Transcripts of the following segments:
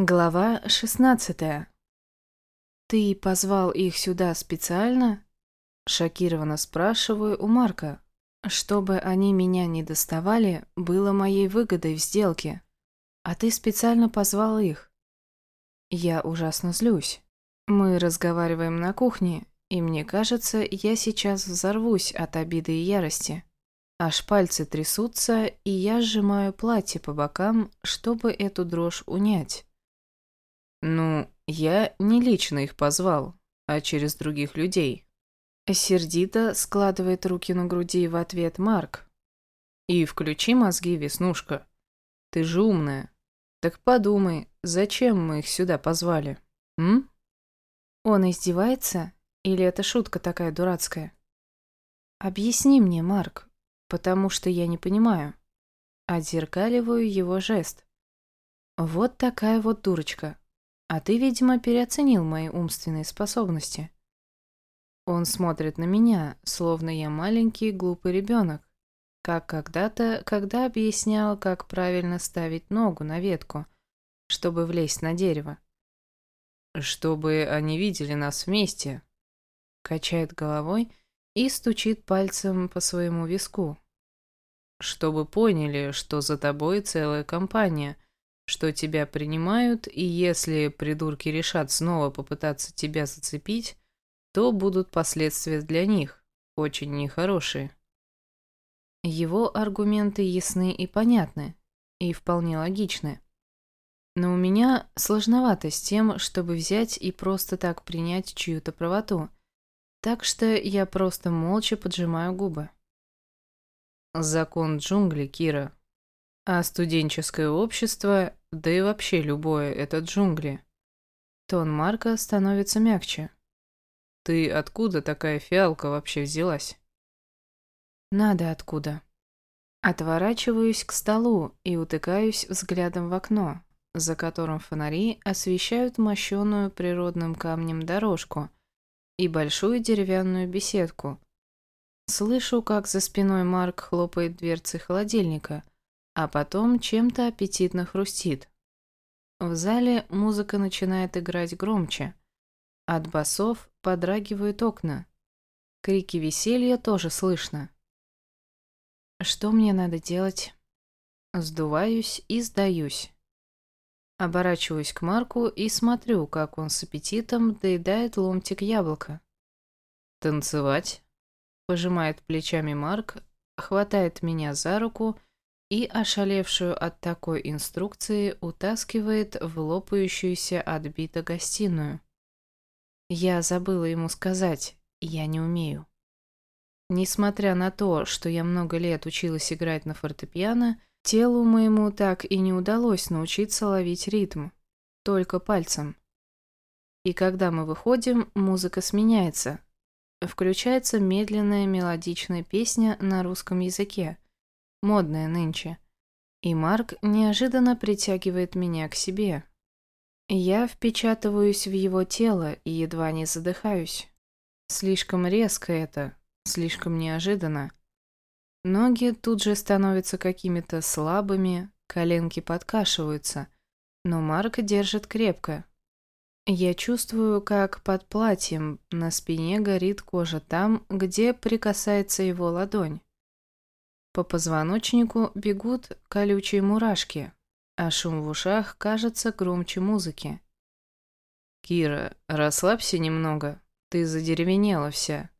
Глава шестнадцатая. «Ты позвал их сюда специально?» Шокированно спрашиваю у Марка. «Чтобы они меня не доставали, было моей выгодой в сделке. А ты специально позвал их?» Я ужасно злюсь. Мы разговариваем на кухне, и мне кажется, я сейчас взорвусь от обиды и ярости. Аж пальцы трясутся, и я сжимаю платье по бокам, чтобы эту дрожь унять. Ну, я не лично их позвал, а через других людей. Сердито складывает руки на груди в ответ Марк. И включи мозги, Веснушка. Ты же умная. Так подумай, зачем мы их сюда позвали? М? Он издевается? Или это шутка такая дурацкая? Объясни мне, Марк, потому что я не понимаю. Отзеркаливаю его жест. Вот такая вот дурочка. А ты, видимо, переоценил мои умственные способности. Он смотрит на меня, словно я маленький глупый ребенок, как когда-то, когда объяснял, как правильно ставить ногу на ветку, чтобы влезть на дерево. «Чтобы они видели нас вместе», — качает головой и стучит пальцем по своему виску. «Чтобы поняли, что за тобой целая компания — что тебя принимают, и если придурки решат снова попытаться тебя зацепить, то будут последствия для них, очень нехорошие. Его аргументы ясны и понятны, и вполне логичны. Но у меня сложновато с тем, чтобы взять и просто так принять чью-то правоту, так что я просто молча поджимаю губы. Закон джунглей, Кира. А студенческое общество да и вообще любое, это джунгли. Тон Марка становится мягче. Ты откуда такая фиалка вообще взялась? Надо откуда. Отворачиваюсь к столу и утыкаюсь взглядом в окно, за которым фонари освещают мощеную природным камнем дорожку и большую деревянную беседку. Слышу, как за спиной Марк хлопает дверцы холодильника – а потом чем-то аппетитно хрустит. В зале музыка начинает играть громче. От басов подрагивают окна. Крики веселья тоже слышно. Что мне надо делать? Сдуваюсь и сдаюсь. Оборачиваюсь к Марку и смотрю, как он с аппетитом доедает ломтик яблока. «Танцевать?» Пожимает плечами Марк, хватает меня за руку и, ошалевшую от такой инструкции, утаскивает в лопающуюся от бита гостиную. Я забыла ему сказать, я не умею. Несмотря на то, что я много лет училась играть на фортепиано, телу моему так и не удалось научиться ловить ритм, только пальцем. И когда мы выходим, музыка сменяется. Включается медленная мелодичная песня на русском языке – модная нынче. И Марк неожиданно притягивает меня к себе. Я впечатываюсь в его тело и едва не задыхаюсь. Слишком резко это, слишком неожиданно. Ноги тут же становятся какими-то слабыми, коленки подкашиваются, но Марк держит крепко. Я чувствую, как под платьем на спине горит кожа там, где прикасается его ладонь. По позвоночнику бегут колючие мурашки, а шум в ушах кажется громче музыки. «Кира, расслабься немного, ты задеревенела вся».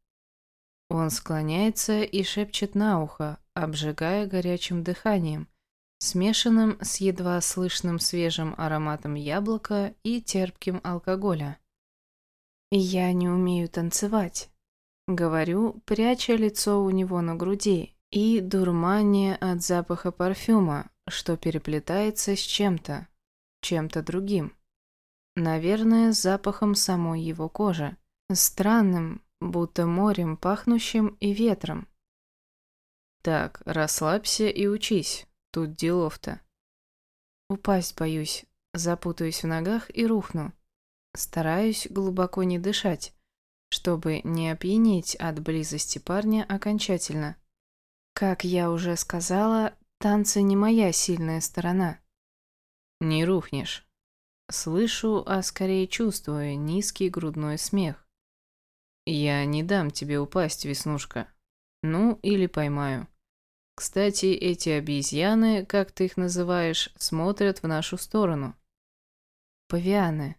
Он склоняется и шепчет на ухо, обжигая горячим дыханием, смешанным с едва слышным свежим ароматом яблока и терпким алкоголя. «Я не умею танцевать», — говорю, пряча лицо у него на груди и дурмание от запаха парфюма, что переплетается с чем-то, чем-то другим. Наверное, с запахом самой его кожи, странным, будто морем пахнущим и ветром. Так, расслабься и учись, тут делов-то. Упасть боюсь, запутаюсь в ногах и рухну. Стараюсь глубоко не дышать, чтобы не опьянеть от близости парня окончательно. Как я уже сказала, танцы не моя сильная сторона. Не рухнешь. Слышу, а скорее чувствую низкий грудной смех. Я не дам тебе упасть, Веснушка. Ну, или поймаю. Кстати, эти обезьяны, как ты их называешь, смотрят в нашу сторону. Павианы.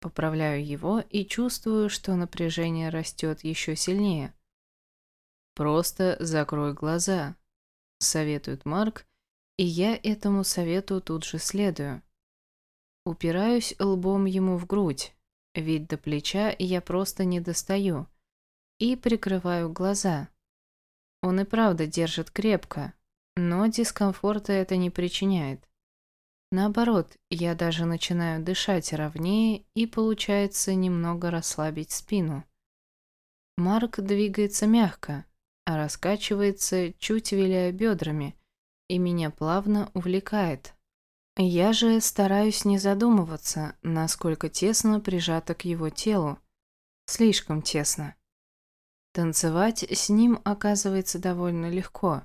Поправляю его и чувствую, что напряжение растет еще сильнее. Просто закрой глаза, советует Марк, и я этому совету тут же следую. Упираюсь лбом ему в грудь, ведь до плеча я просто не достаю, и прикрываю глаза. Он и правда держит крепко, но дискомфорта это не причиняет. Наоборот, я даже начинаю дышать ровнее и получается немного расслабить спину. Марк двигается мягко, а раскачивается, чуть виляя бедрами, и меня плавно увлекает. Я же стараюсь не задумываться, насколько тесно прижато к его телу. Слишком тесно. Танцевать с ним оказывается довольно легко.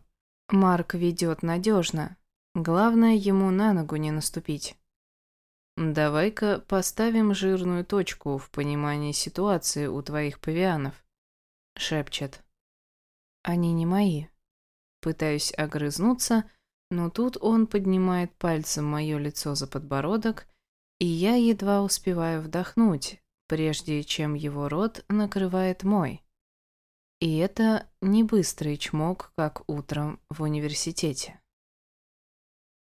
Марк ведет надежно. Главное ему на ногу не наступить. «Давай-ка поставим жирную точку в понимании ситуации у твоих павианов», — шепчет. Они не мои. Пытаюсь огрызнуться, но тут он поднимает пальцем мое лицо за подбородок, и я едва успеваю вдохнуть, прежде чем его рот накрывает мой. И это не быстрый чмок, как утром в университете.